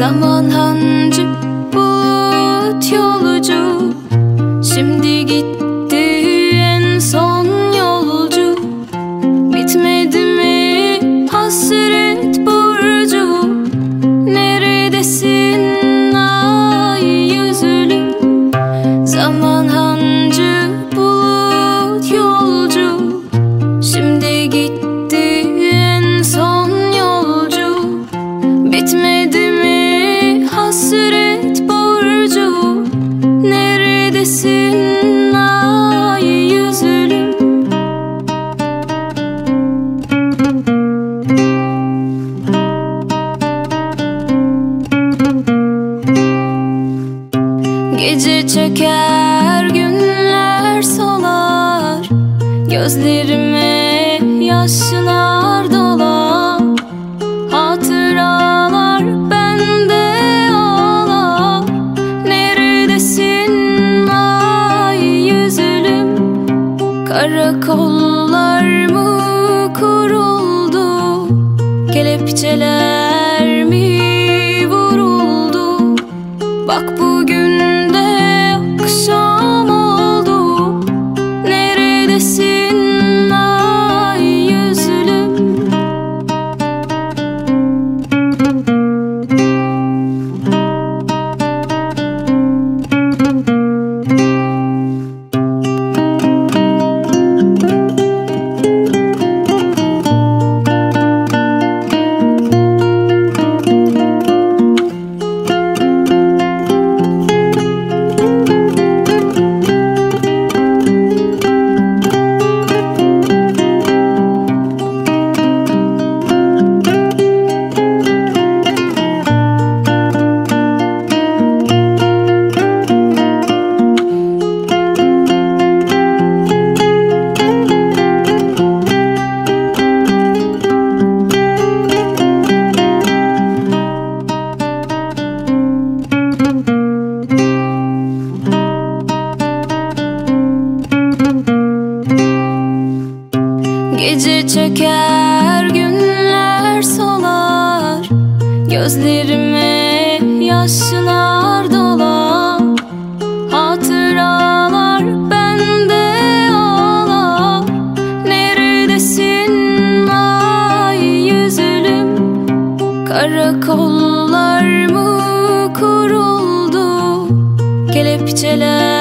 Someone hunted but you Gece çeker günler solar. Gözlerime yaşlar dolar. Hatıralar bende ağlar. Neredesin ay yüzülüm Karakollar mı kuruldu? Kelepçeler mi vuruldu? Bak bu çeker günler solar. Gözlerime yaşlar dolar. Hatıralar bende ağlar. Neredesin ay yüzülüm Karakollar mı kuruldu? Kelepçeler